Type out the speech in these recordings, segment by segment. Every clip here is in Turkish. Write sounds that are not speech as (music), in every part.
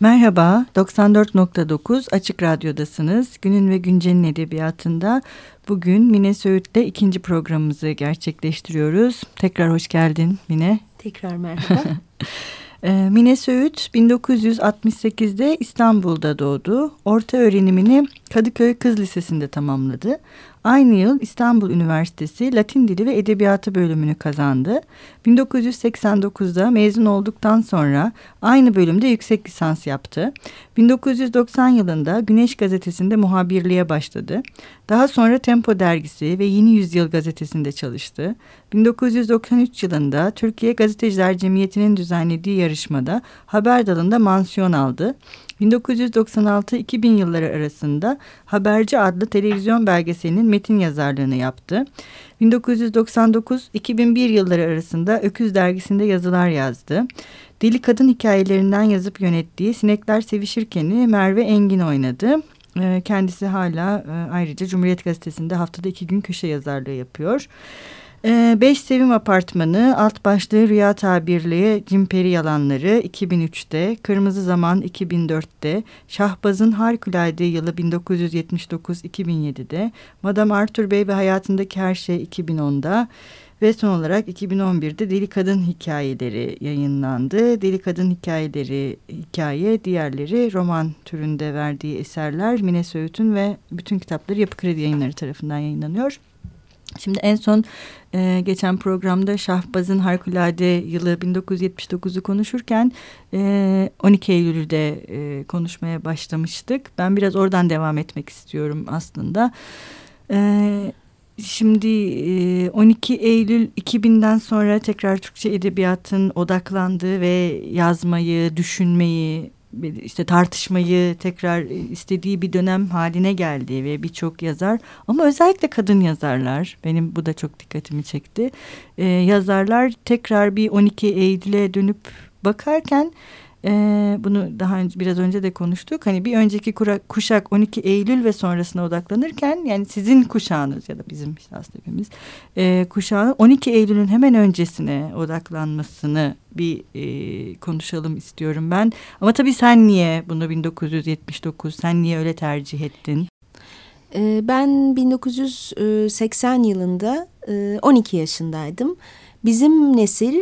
Merhaba, 94.9 Açık Radyo'dasınız. Günün ve Güncel'in edebiyatında bugün Mine Söğüt'le ikinci programımızı gerçekleştiriyoruz. Tekrar hoş geldin Mine. Tekrar merhaba. (laughs) Ee, Mine Söğüt 1968'de İstanbul'da doğdu. Orta öğrenimini Kadıköy Kız Lisesi'nde tamamladı. Aynı yıl İstanbul Üniversitesi Latin Dili ve Edebiyatı bölümünü kazandı. 1989'da mezun olduktan sonra aynı bölümde yüksek lisans yaptı. 1990 yılında Güneş Gazetesi'nde muhabirliğe başladı. Daha sonra Tempo Dergisi ve Yeni Yüzyıl Gazetesi'nde çalıştı. 1993 yılında Türkiye Gazeteciler Cemiyeti'nin düzenlediği yarışmada haber dalında mansiyon aldı. 1996-2000 yılları arasında Haberci adlı televizyon belgeselinin metin yazarlığını yaptı. 1999-2001 yılları arasında Öküz dergisinde yazılar yazdı. Deli kadın hikayelerinden yazıp yönettiği Sinekler Sevişirken'i Merve Engin oynadı. Ee, kendisi hala e, ayrıca Cumhuriyet Gazetesi'nde haftada iki gün köşe yazarlığı yapıyor. Ee, Beş Sevim Apartmanı, alt başlığı Rüya Tabirliği, Cimperi Yalanları 2003'te, Kırmızı Zaman 2004'te, Şahbaz'ın Harikulade yılı 1979-2007'de, Madame Arthur Bey ve Hayatındaki Her Şey 2010'da ve son olarak 2011'de Deli Kadın Hikayeleri yayınlandı. Deli Kadın Hikayeleri hikaye, diğerleri roman türünde verdiği eserler Mine Söğüt'ün ve bütün kitapları Yapı Kredi Yayınları tarafından yayınlanıyor. Şimdi en son e, geçen programda Şahbaz'ın harikulade yılı 1979'u konuşurken e, 12 Eylül'de e, konuşmaya başlamıştık. Ben biraz oradan devam etmek istiyorum aslında. E, şimdi e, 12 Eylül 2000'den sonra tekrar Türkçe edebiyatın odaklandığı ve yazmayı, düşünmeyi işte tartışmayı tekrar istediği bir dönem haline geldi ve birçok yazar ama özellikle kadın yazarlar benim bu da çok dikkatimi çekti. Ee, yazarlar tekrar bir 12 Eylül'e dönüp bakarken e, bunu daha önce biraz önce de konuştuk. Hani bir önceki kura, kuşak 12 Eylül ve sonrasına odaklanırken yani sizin kuşağınız ya da bizim işte hepimiz e, kuşağının 12 Eylül'ün hemen öncesine odaklanmasını bir e, konuşalım istiyorum ben. Ama tabii sen niye bunu 1979 sen niye öyle tercih ettin? Ben 1980 yılında 12 yaşındaydım. Bizim nesil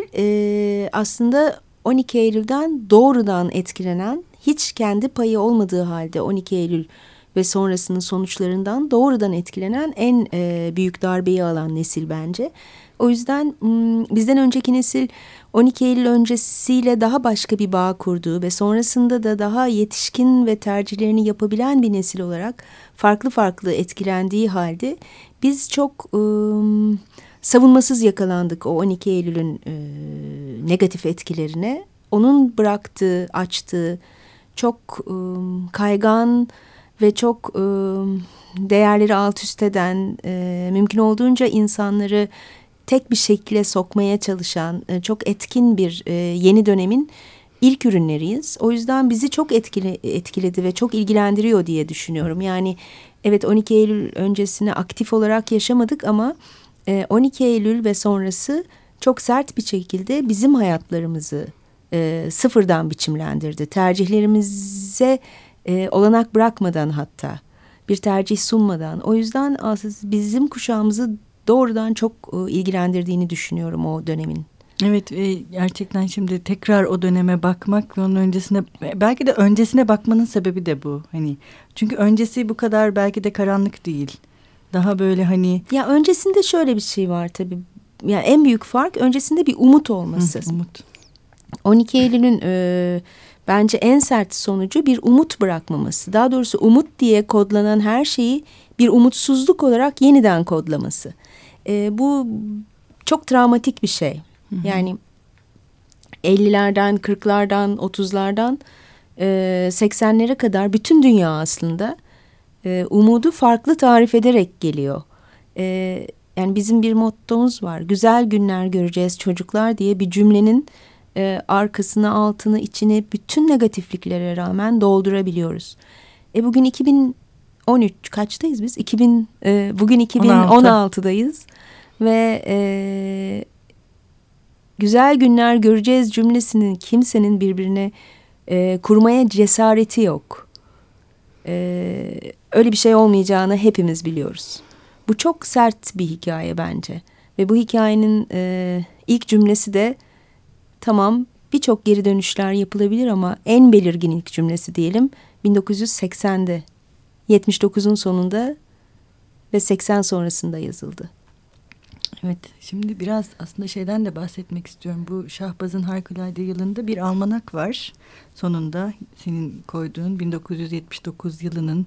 aslında 12 Eylül'den doğrudan etkilenen, hiç kendi payı olmadığı halde 12 Eylül ve sonrasının sonuçlarından doğrudan etkilenen en e, büyük darbeyi alan nesil bence. O yüzden bizden önceki nesil 12 Eylül öncesiyle daha başka bir bağ kurduğu ve sonrasında da daha yetişkin ve tercihlerini yapabilen bir nesil olarak farklı farklı etkilendiği halde biz çok ıı, savunmasız yakalandık o 12 Eylül'ün e, negatif etkilerine. Onun bıraktığı, açtığı çok e, kaygan ve çok e, değerleri alt üst eden, e, mümkün olduğunca insanları tek bir şekilde sokmaya çalışan e, çok etkin bir e, yeni dönemin ilk ürünleriyiz. O yüzden bizi çok etkili, etkiledi ve çok ilgilendiriyor diye düşünüyorum. Yani evet 12 Eylül öncesini aktif olarak yaşamadık ama 12 ee, Eylül ve sonrası çok sert bir şekilde bizim hayatlarımızı e, sıfırdan biçimlendirdi. Tercihlerimize e, olanak bırakmadan hatta bir tercih sunmadan. O yüzden bizim kuşağımızı doğrudan çok e, ilgilendirdiğini düşünüyorum o dönemin. Evet e, gerçekten şimdi tekrar o döneme bakmak ve onun öncesine belki de öncesine bakmanın sebebi de bu. Hani çünkü öncesi bu kadar belki de karanlık değil. Daha böyle hani... Ya öncesinde şöyle bir şey var tabii. Yani en büyük fark öncesinde bir umut olması. Hı, umut. 12 Eylül'ün e, bence en sert sonucu bir umut bırakmaması. Daha doğrusu umut diye kodlanan her şeyi bir umutsuzluk olarak yeniden kodlaması. E, bu çok travmatik bir şey. Hı hı. Yani 50'lerden, 40'lardan, 30'lardan e, 80'lere kadar bütün dünya aslında e, umudu farklı tarif ederek geliyor. E, yani bizim bir mottomuz var. Güzel günler göreceğiz çocuklar diye bir cümlenin e, arkasını, altını, içini bütün negatifliklere rağmen doldurabiliyoruz. E bugün 2013 kaçtayız biz? 2000 e, bugün 2016'dayız ve e, güzel günler göreceğiz cümlesinin kimsenin birbirine e, kurmaya cesareti yok. E, öyle bir şey olmayacağını hepimiz biliyoruz. Bu çok sert bir hikaye bence. Ve bu hikayenin e, ilk cümlesi de tamam birçok geri dönüşler yapılabilir ama en belirgin ilk cümlesi diyelim 1980'de 79'un sonunda ve 80 sonrasında yazıldı. Evet şimdi biraz aslında şeyden de bahsetmek istiyorum. Bu Şahbaz'ın harikulade yılında bir almanak var. Sonunda senin koyduğun 1979 yılının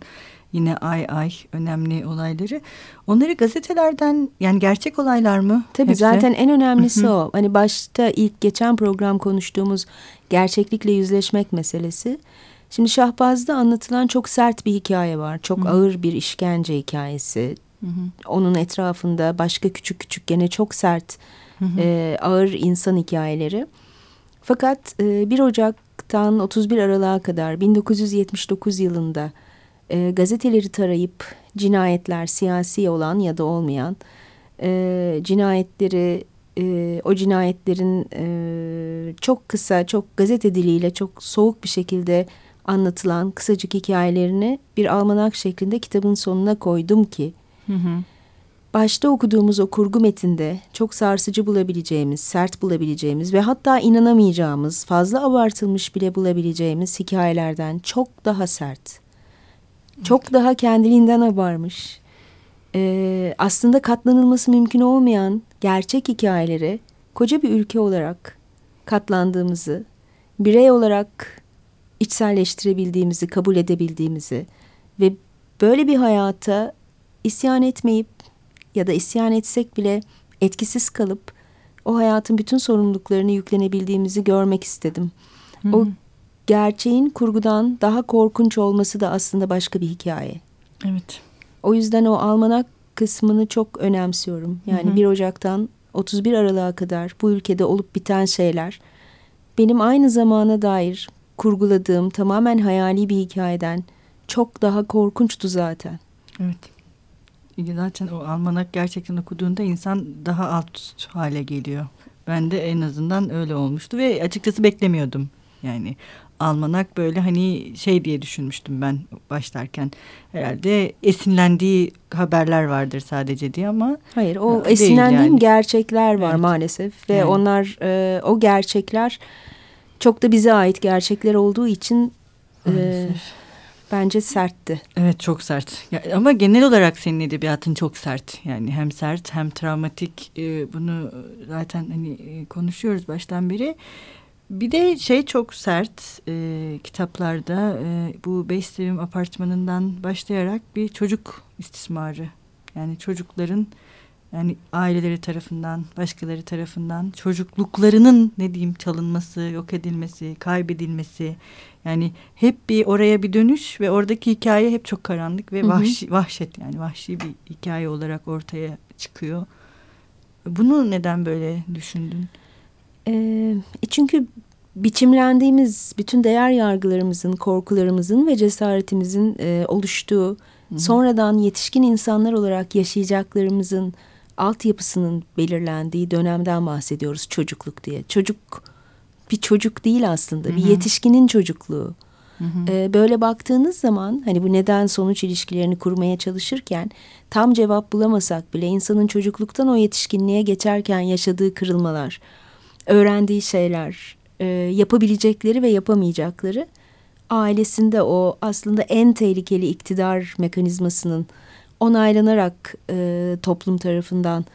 yine ay ay önemli olayları. Onları gazetelerden yani gerçek olaylar mı? Tabii Hepsi? zaten en önemlisi o. Hani başta ilk geçen program konuştuğumuz gerçeklikle yüzleşmek meselesi. Şimdi Şahbaz'da anlatılan çok sert bir hikaye var. Çok ağır bir işkence hikayesi. Onun etrafında başka küçük küçük gene çok sert E, ağır insan hikayeleri. Fakat e, 1 Ocak'tan 31 Aralık'a kadar 1979 yılında e, gazeteleri tarayıp cinayetler siyasi olan ya da olmayan e, cinayetleri e, o cinayetlerin e, çok kısa çok gazete diliyle çok soğuk bir şekilde anlatılan kısacık hikayelerini bir almanak şeklinde kitabın sonuna koydum ki hı hı. başta okuduğumuz o kurgu metinde çok sarsıcı bulabileceğimiz, sert bulabileceğimiz ve hatta inanamayacağımız, fazla abartılmış bile bulabileceğimiz hikayelerden çok daha sert çok daha kendiliğinden abarmış. Ee, aslında katlanılması mümkün olmayan gerçek hikayeleri koca bir ülke olarak katlandığımızı, birey olarak içselleştirebildiğimizi, kabul edebildiğimizi ve böyle bir hayata isyan etmeyip ya da isyan etsek bile etkisiz kalıp o hayatın bütün sorumluluklarını yüklenebildiğimizi görmek istedim. Hı. O gerçeğin kurgudan daha korkunç olması da aslında başka bir hikaye. Evet. O yüzden o almanak kısmını çok önemsiyorum. Yani hı hı. 1 Ocak'tan 31 Aralık'a kadar bu ülkede olup biten şeyler benim aynı zamana dair kurguladığım tamamen hayali bir hikayeden çok daha korkunçtu zaten. Evet. Zaten o almanak gerçekten okuduğunda insan daha alt hale geliyor. Ben de en azından öyle olmuştu ve açıkçası beklemiyordum. Yani almanak böyle hani şey diye düşünmüştüm ben başlarken. Herhalde esinlendiği haberler vardır sadece diye ama Hayır o esinlendiğim yani. gerçekler var evet. maalesef ve evet. onlar e, o gerçekler çok da bize ait gerçekler olduğu için e, bence sertti. Evet çok sert ya, ama genel olarak senin edebiyatın çok sert yani hem sert hem travmatik e, bunu zaten hani e, konuşuyoruz baştan beri. Bir de şey çok sert e, kitaplarda e, bu Beş Sevim Apartmanı'ndan başlayarak bir çocuk istismarı. Yani çocukların yani aileleri tarafından, başkaları tarafından çocukluklarının ne diyeyim çalınması, yok edilmesi, kaybedilmesi. Yani hep bir oraya bir dönüş ve oradaki hikaye hep çok karanlık ve vahşi, hı hı. vahşet yani vahşi bir hikaye olarak ortaya çıkıyor. Bunu neden böyle düşündün? E, çünkü biçimlendiğimiz bütün değer yargılarımızın, korkularımızın ve cesaretimizin e, oluştuğu, Hı. sonradan yetişkin insanlar olarak yaşayacaklarımızın altyapısının belirlendiği dönemden bahsediyoruz çocukluk diye. Çocuk bir çocuk değil aslında, Hı -hı. bir yetişkinin çocukluğu. Hı hı. Ee, böyle baktığınız zaman hani bu neden sonuç ilişkilerini kurmaya çalışırken tam cevap bulamasak bile insanın çocukluktan o yetişkinliğe geçerken yaşadığı kırılmalar, öğrendiği şeyler, e, yapabilecekleri ve yapamayacakları ailesinde o aslında en tehlikeli iktidar mekanizmasının onaylanarak e, toplum tarafından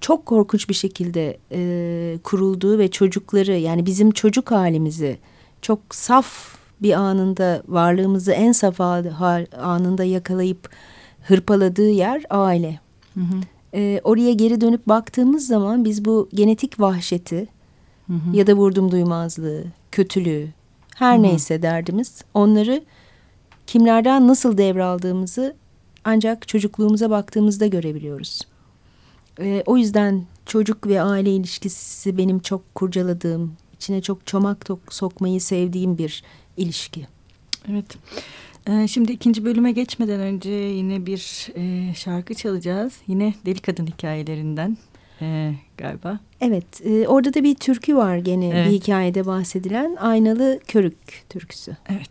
çok korkunç bir şekilde e, kurulduğu ve çocukları yani bizim çocuk halimizi çok saf bir anında varlığımızı en saf anında yakalayıp hırpaladığı yer aile. Hı hı. E, oraya geri dönüp baktığımız zaman biz bu genetik vahşeti hı hı. ya da vurdum duymazlığı, kötülüğü her hı hı. neyse derdimiz onları kimlerden nasıl devraldığımızı ancak çocukluğumuza baktığımızda görebiliyoruz. Ee, o yüzden çocuk ve aile ilişkisi benim çok kurcaladığım, içine çok çomak sokmayı sevdiğim bir ilişki. Evet. Ee, şimdi ikinci bölüme geçmeden önce yine bir e, şarkı çalacağız. Yine Deli Kadın hikayelerinden. e, galiba. Evet e, orada da bir türkü var gene evet. bir hikayede bahsedilen Aynalı Körük türküsü. Evet.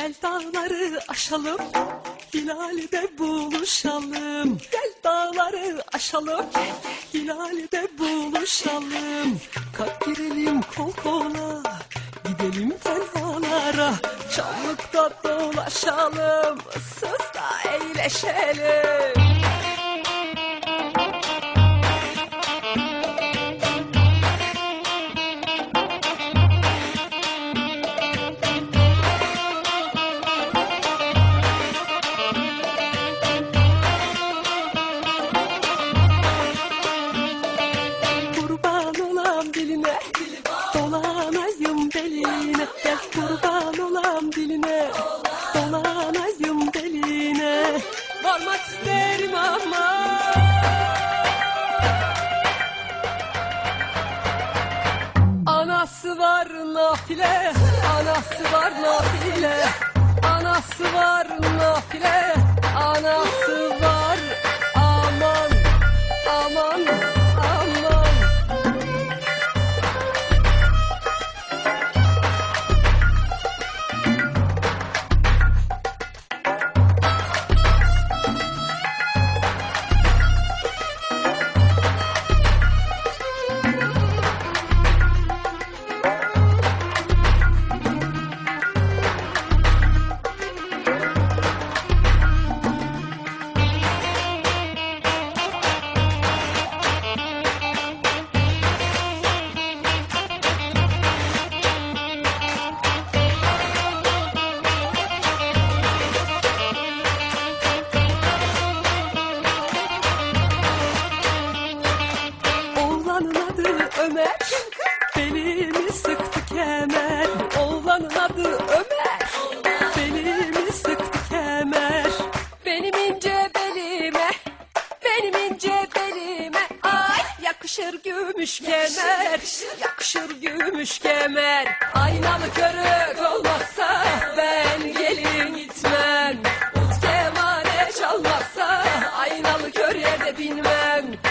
Gel dağları aşalım, Hilal'de buluşalım. Gel dağları aşalım, Hilal'de buluşalım. Kalk girelim kol kola, gidelim tenhalara. Çamlıkta dolaşalım, ıssızda eğleşelim. aynalı kör yerde bilmem.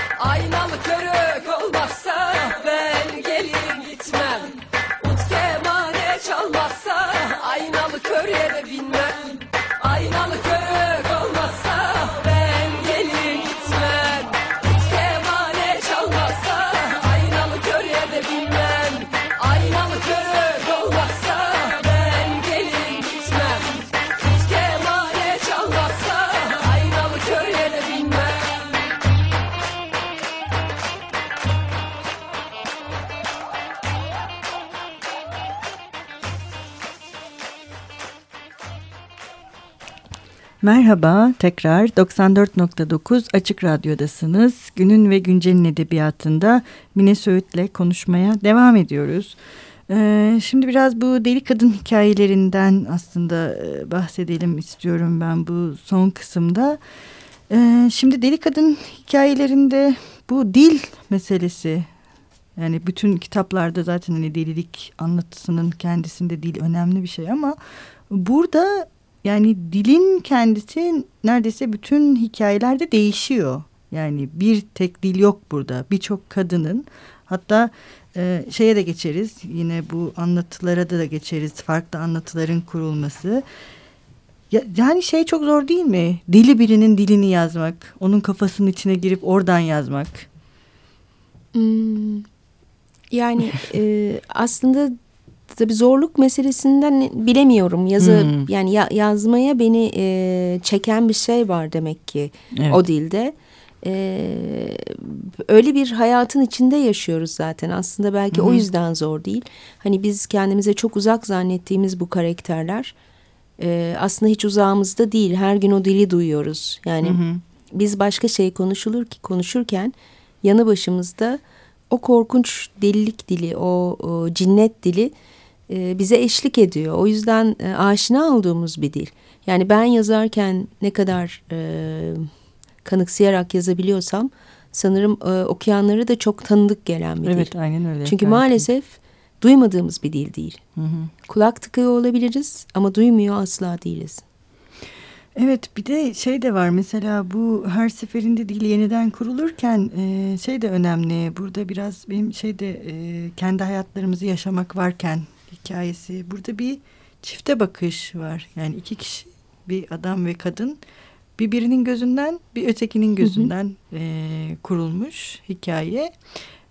Merhaba, tekrar 94.9 Açık Radyo'dasınız. Günün ve Güncel'in edebiyatında Mine Söğüt'le konuşmaya devam ediyoruz. Ee, şimdi biraz bu deli kadın hikayelerinden aslında e, bahsedelim istiyorum ben bu son kısımda. Ee, şimdi deli kadın hikayelerinde bu dil meselesi yani bütün kitaplarda zaten hani delilik anlatısının kendisinde dil önemli bir şey ama burada yani dilin kendisi neredeyse bütün hikayelerde değişiyor. Yani bir tek dil yok burada. Birçok kadının hatta e, şeye de geçeriz. Yine bu anlatılara da, da geçeriz. Farklı anlatıların kurulması. Ya, yani şey çok zor değil mi? Dili birinin dilini yazmak. Onun kafasının içine girip oradan yazmak. Hmm, yani e, aslında tabii zorluk meselesinden bilemiyorum. Yazı hmm. yani ya, yazmaya beni e, çeken bir şey var demek ki evet. o dilde. E, öyle bir hayatın içinde yaşıyoruz zaten. Aslında belki hmm. o yüzden zor değil. Hani biz kendimize çok uzak zannettiğimiz bu karakterler e, aslında hiç uzağımızda değil. Her gün o dili duyuyoruz. Yani hmm. biz başka şey konuşulur ki konuşurken yanı başımızda o korkunç delilik dili, o, o cinnet dili e, bize eşlik ediyor. O yüzden e, aşina olduğumuz bir dil. Yani ben yazarken ne kadar e, kanıksayarak yazabiliyorsam sanırım e, okuyanları da çok tanıdık gelen bir evet, dil. Evet aynen öyle. Çünkü Belki. maalesef duymadığımız bir dil değil. Hı hı. Kulak tıkıyor olabiliriz ama duymuyor asla değiliz. Evet bir de şey de var mesela bu her seferinde dil yeniden kurulurken e, şey de önemli. Burada biraz benim şeyde e, kendi hayatlarımızı yaşamak varken hikayesi. Burada bir çifte bakış var. Yani iki kişi bir adam ve kadın bir birinin gözünden bir ötekinin gözünden hı hı. E, kurulmuş hikaye.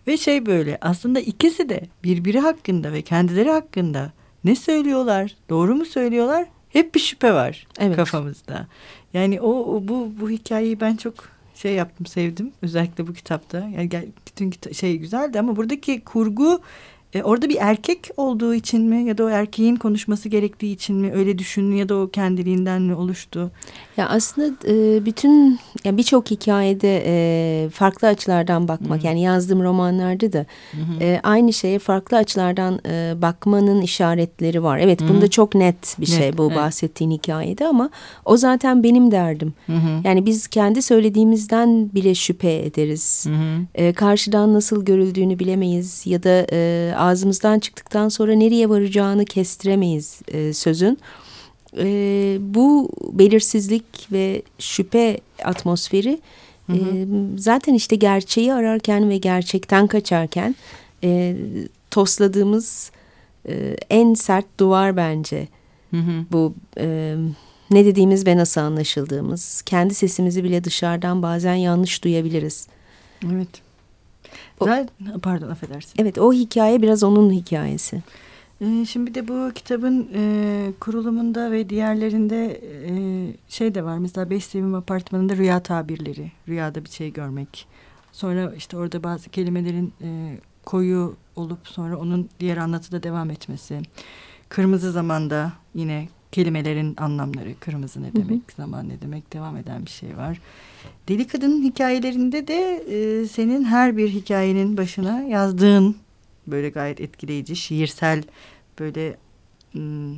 Ve şey böyle aslında ikisi de birbiri hakkında ve kendileri hakkında ne söylüyorlar, doğru mu söylüyorlar hep bir şüphe var evet. kafamızda. Yani o, o bu bu hikayeyi ben çok şey yaptım sevdim özellikle bu kitapta. Yani bütün kita şey güzeldi ama buradaki kurgu e, orada bir erkek olduğu için mi ya da o erkeğin konuşması gerektiği için mi öyle düşündün ya da o kendiliğinden mi oluştu? Ya aslında e, bütün yani birçok hikayede e, farklı açılardan bakmak Hı. yani yazdığım romanlarda da e, aynı şeye farklı açılardan e, bakmanın işaretleri var. Evet Hı. bunda çok net bir şey net, bu evet. bahsettiğin hikayede ama o zaten benim derdim. Hı -hı. Yani biz kendi söylediğimizden bile şüphe ederiz. Hı -hı. E, karşıdan nasıl görüldüğünü bilemeyiz ya da e, ağzımızdan çıktıktan sonra nereye varacağını kestiremeyiz e, sözün. E, bu belirsizlik ve şüphe atmosferi hı hı. E, zaten işte gerçeği ararken ve gerçekten kaçarken e, tosladığımız e, en sert duvar bence. Hı hı. Bu e, ne dediğimiz ve nasıl anlaşıldığımız. Kendi sesimizi bile dışarıdan bazen yanlış duyabiliriz. Evet. O, pardon affedersin. Evet o hikaye biraz onun hikayesi. Ee, şimdi de bu kitabın e, kurulumunda ve diğerlerinde e, şey de var. Mesela Beş Sevim Apartmanı'nda rüya tabirleri. Rüyada bir şey görmek. Sonra işte orada bazı kelimelerin e, koyu olup sonra onun diğer anlatıda devam etmesi. Kırmızı zamanda yine kelimelerin anlamları. Kırmızı ne demek, hı hı. zaman ne demek devam eden bir şey var. Deli Kadın'ın hikayelerinde de e, senin her bir hikayenin başına yazdığın böyle gayet etkileyici, şiirsel böyle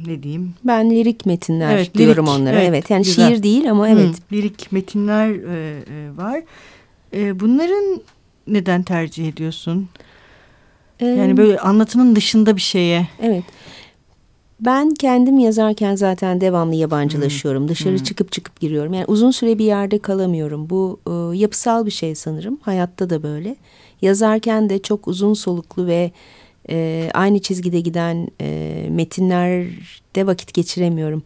ne diyeyim? Ben lirik metinler evet, diyorum lirik, onlara. Evet, evet yani güzel. şiir değil ama evet. Hmm, lirik metinler e, e, var. E, bunların neden tercih ediyorsun? Ee, yani böyle anlatının dışında bir şeye. Evet. Ben kendim yazarken zaten devamlı yabancılaşıyorum. Hmm. Dışarı hmm. çıkıp çıkıp giriyorum. Yani uzun süre bir yerde kalamıyorum. Bu e, yapısal bir şey sanırım. Hayatta da böyle. Yazarken de çok uzun soluklu ve e, aynı çizgide giden e, metinlerde vakit geçiremiyorum.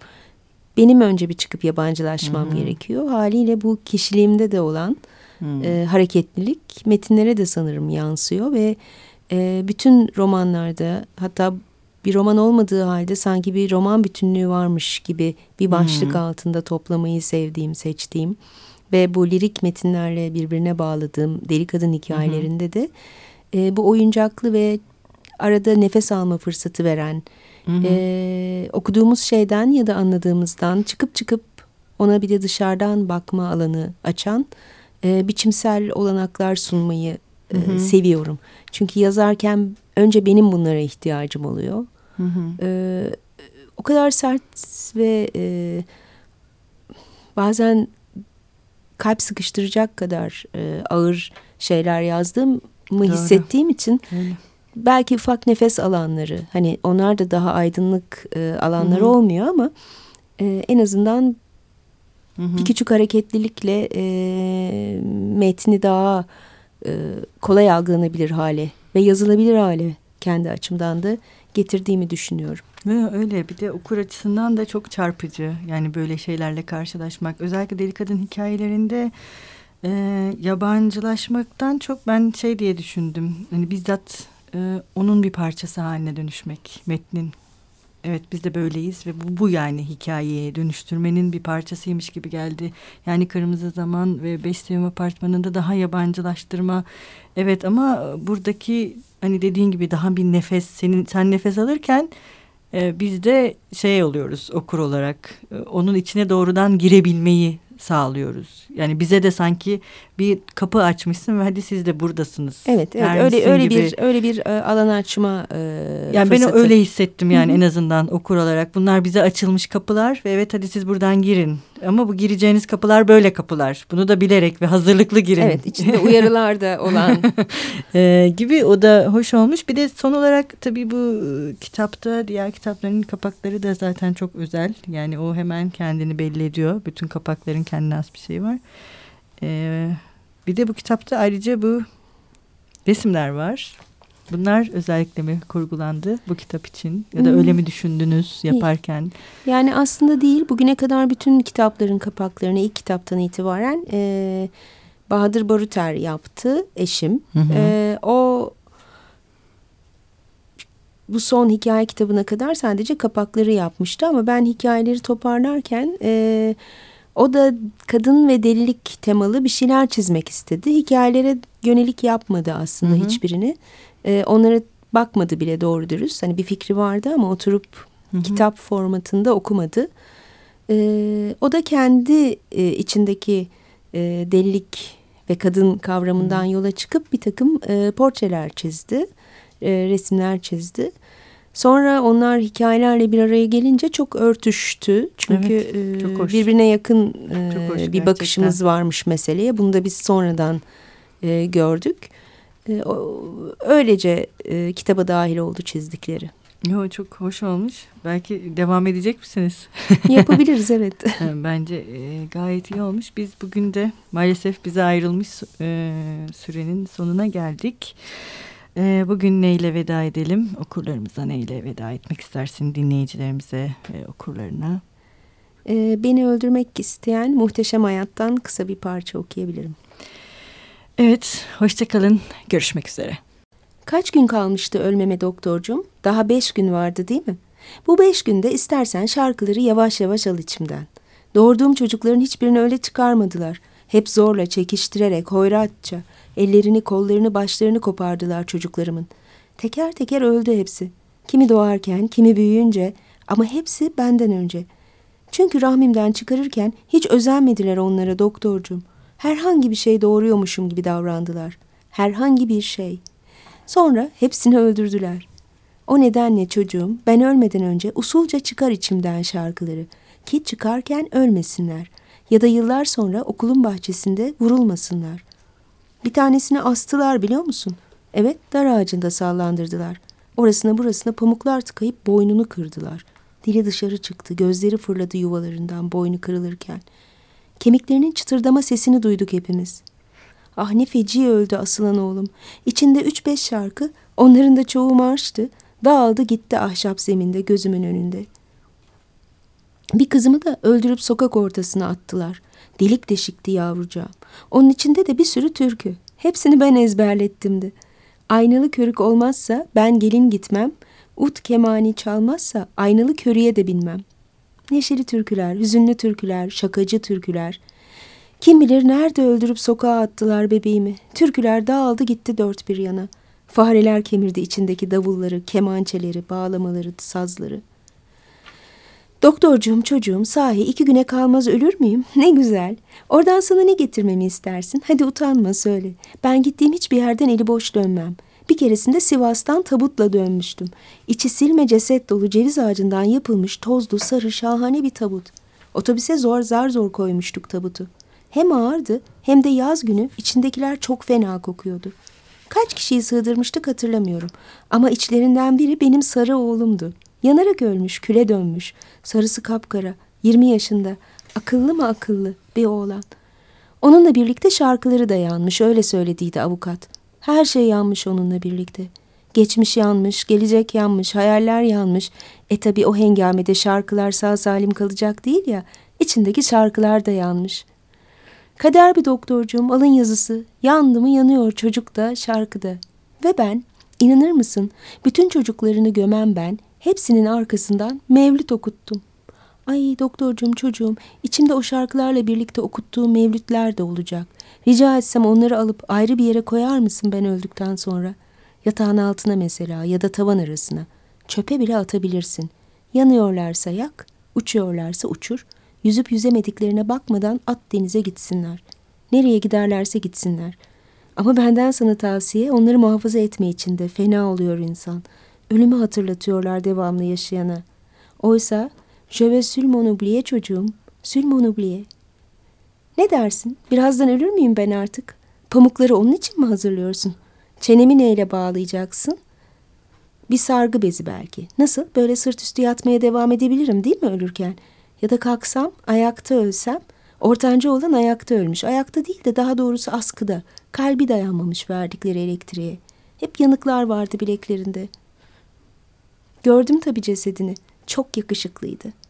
Benim önce bir çıkıp yabancılaşmam hmm. gerekiyor. Haliyle bu kişiliğimde de olan hmm. e, hareketlilik metinlere de sanırım yansıyor ve e, bütün romanlarda hatta bir roman olmadığı halde sanki bir roman bütünlüğü varmış gibi bir başlık hmm. altında toplamayı sevdiğim, seçtiğim ve bu lirik metinlerle birbirine bağladığım deli kadın hikayelerinde de e, bu oyuncaklı ve arada nefes alma fırsatı veren e, okuduğumuz şeyden ya da anladığımızdan çıkıp çıkıp ona bir de dışarıdan bakma alanı açan e, biçimsel olanaklar sunmayı e, seviyorum. Çünkü yazarken önce benim bunlara ihtiyacım oluyor. Hı hı. E, o kadar sert ve e, bazen kalp sıkıştıracak kadar e, ağır şeyler yazdığımı Doğru. hissettiğim için Öyle. belki ufak nefes alanları hani onlar da daha aydınlık e, alanları hı hı. olmuyor ama e, en azından hı hı. bir küçük hareketlilikle e, metni daha e, kolay algılanabilir hale ve yazılabilir hale kendi açımdan da getirdiğimi düşünüyorum. Öyle bir de okur açısından da çok çarpıcı yani böyle şeylerle karşılaşmak. Özellikle deli kadın hikayelerinde e, yabancılaşmaktan çok ben şey diye düşündüm. Hani bizzat e, onun bir parçası haline dönüşmek metnin. Evet biz de böyleyiz ve bu, bu yani hikayeye dönüştürmenin bir parçasıymış gibi geldi. Yani Kırmızı Zaman ve Beş Sevim Apartmanı'nda daha yabancılaştırma. Evet ama buradaki hani dediğin gibi daha bir nefes senin sen nefes alırken e, biz de şey oluyoruz okur olarak e, onun içine doğrudan girebilmeyi sağlıyoruz. Yani bize de sanki bir kapı açmışsın ve hadi siz de buradasınız. Evet, evet öyle öyle gibi. bir öyle bir e, alan açma e, Yani fırsatı. ben öyle hissettim yani Hı -hı. en azından okur olarak. Bunlar bize açılmış kapılar ve evet hadi siz buradan girin. Ama bu gireceğiniz kapılar böyle kapılar. Bunu da bilerek ve hazırlıklı girin. Evet, içinde uyarılar da (laughs) olan e, gibi o da hoş olmuş. Bir de son olarak tabii bu e, kitapta diğer kitapların kapakları da zaten çok özel. Yani o hemen kendini belli ediyor. Bütün kapakların kendine has bir şey var. Ee, bir de bu kitapta ayrıca bu resimler var. Bunlar özellikle mi kurgulandı bu kitap için ya da hmm. öyle mi düşündünüz yaparken? Yani aslında değil. Bugüne kadar bütün kitapların kapaklarını ilk kitaptan itibaren e, Bahadır Baruter yaptı eşim. Hı hı. E, o bu son hikaye kitabına kadar sadece kapakları yapmıştı ama ben hikayeleri toparlarken e, o da kadın ve delilik temalı bir şeyler çizmek istedi. Hikayelere yönelik yapmadı aslında hı hı. hiçbirini. E, onlara bakmadı bile doğru dürüst. Hani bir fikri vardı ama oturup hı hı. kitap formatında okumadı. E, o da kendi e, içindeki e, delilik ve kadın kavramından hı. yola çıkıp bir takım e, portreler çizdi. E, resimler çizdi. Sonra onlar hikayelerle bir araya gelince çok örtüştü. Çünkü evet, çok hoş. birbirine yakın çok hoş, bir gerçekten. bakışımız varmış meseleye. Bunu da biz sonradan e, gördük. E, öylece e, kitaba dahil oldu çizdikleri. Yo, çok hoş olmuş. Belki devam edecek misiniz? (laughs) Yapabiliriz evet. (laughs) Bence e, gayet iyi olmuş. Biz bugün de maalesef bize ayrılmış e, sürenin sonuna geldik. E, bugün neyle veda edelim? Okurlarımıza neyle veda etmek istersin dinleyicilerimize, e, okurlarına? E, beni öldürmek isteyen muhteşem hayattan kısa bir parça okuyabilirim. Evet, hoşçakalın. Görüşmek üzere. Kaç gün kalmıştı ölmeme doktorcum? Daha beş gün vardı değil mi? Bu beş günde istersen şarkıları yavaş yavaş al içimden. Doğurduğum çocukların hiçbirini öyle çıkarmadılar. Hep zorla, çekiştirerek, hoyratça. Ellerini, kollarını, başlarını kopardılar çocuklarımın. Teker teker öldü hepsi. Kimi doğarken, kimi büyüyünce ama hepsi benden önce. Çünkü rahmimden çıkarırken hiç özenmediler onlara doktorcum. Herhangi bir şey doğuruyormuşum gibi davrandılar. Herhangi bir şey. Sonra hepsini öldürdüler. O nedenle çocuğum ben ölmeden önce usulca çıkar içimden şarkıları ki çıkarken ölmesinler ya da yıllar sonra okulun bahçesinde vurulmasınlar. Bir tanesini astılar biliyor musun? Evet dar ağacında sallandırdılar. Orasına burasına pamuklar tıkayıp boynunu kırdılar. Dili dışarı çıktı, gözleri fırladı yuvalarından boynu kırılırken. Kemiklerinin çıtırdama sesini duyduk hepimiz. Ah ne feci öldü asılan oğlum. İçinde üç beş şarkı, onların da çoğu marştı. Dağıldı gitti ahşap zeminde gözümün önünde. Bir kızımı da öldürüp sokak ortasına attılar. Delik deşikti yavrucağım. Onun içinde de bir sürü türkü. Hepsini ben ezberlettimdi. Aynalı körük olmazsa ben gelin gitmem. Ut kemani çalmazsa aynalı körüye de binmem. Neşeli türküler, hüzünlü türküler, şakacı türküler. Kim bilir nerede öldürüp sokağa attılar bebeğimi. Türküler dağıldı gitti dört bir yana. Fareler kemirdi içindeki davulları, kemançeleri, bağlamaları, sazları.'' Doktorcuğum çocuğum sahi iki güne kalmaz ölür müyüm? Ne güzel. Oradan sana ne getirmemi istersin? Hadi utanma söyle. Ben gittiğim hiçbir yerden eli boş dönmem. Bir keresinde Sivas'tan tabutla dönmüştüm. İçi silme ceset dolu ceviz ağacından yapılmış tozlu sarı şahane bir tabut. Otobüse zor zar zor koymuştuk tabutu. Hem ağırdı hem de yaz günü içindekiler çok fena kokuyordu. Kaç kişiyi sığdırmıştık hatırlamıyorum. Ama içlerinden biri benim sarı oğlumdu. Yanarak ölmüş, küle dönmüş. Sarısı kapkara, 20 yaşında. Akıllı mı akıllı bir oğlan. Onunla birlikte şarkıları da yanmış, öyle söylediydi avukat. Her şey yanmış onunla birlikte. Geçmiş yanmış, gelecek yanmış, hayaller yanmış. E tabi o hengamede şarkılar sağ salim kalacak değil ya, içindeki şarkılar da yanmış. Kader bir doktorcuğum, alın yazısı. Yandı mı yanıyor çocuk da, şarkı da. Ve ben, inanır mısın, bütün çocuklarını gömen ben, Hepsinin arkasından mevlüt okuttum. Ay doktorcum çocuğum içimde o şarkılarla birlikte okuttuğum mevlütler de olacak. Rica etsem onları alıp ayrı bir yere koyar mısın ben öldükten sonra? Yatağın altına mesela ya da tavan arasına. Çöpe bile atabilirsin. Yanıyorlarsa yak, uçuyorlarsa uçur. Yüzüp yüzemediklerine bakmadan at denize gitsinler. Nereye giderlerse gitsinler. Ama benden sana tavsiye onları muhafaza etme içinde. Fena oluyor insan. Ölümü hatırlatıyorlar devamlı yaşayana. Oysa je vais seulement oublier çocuğum. Seulement oublier. Ne dersin? Birazdan ölür müyüm ben artık? Pamukları onun için mi hazırlıyorsun? Çenemi neyle bağlayacaksın? Bir sargı bezi belki. Nasıl? Böyle sırt üstü yatmaya devam edebilirim değil mi ölürken? Ya da kalksam, ayakta ölsem. Ortanca olan ayakta ölmüş. Ayakta değil de daha doğrusu askıda. Kalbi dayanmamış verdikleri elektriğe. Hep yanıklar vardı bileklerinde. Gördüm tabii cesedini. Çok yakışıklıydı.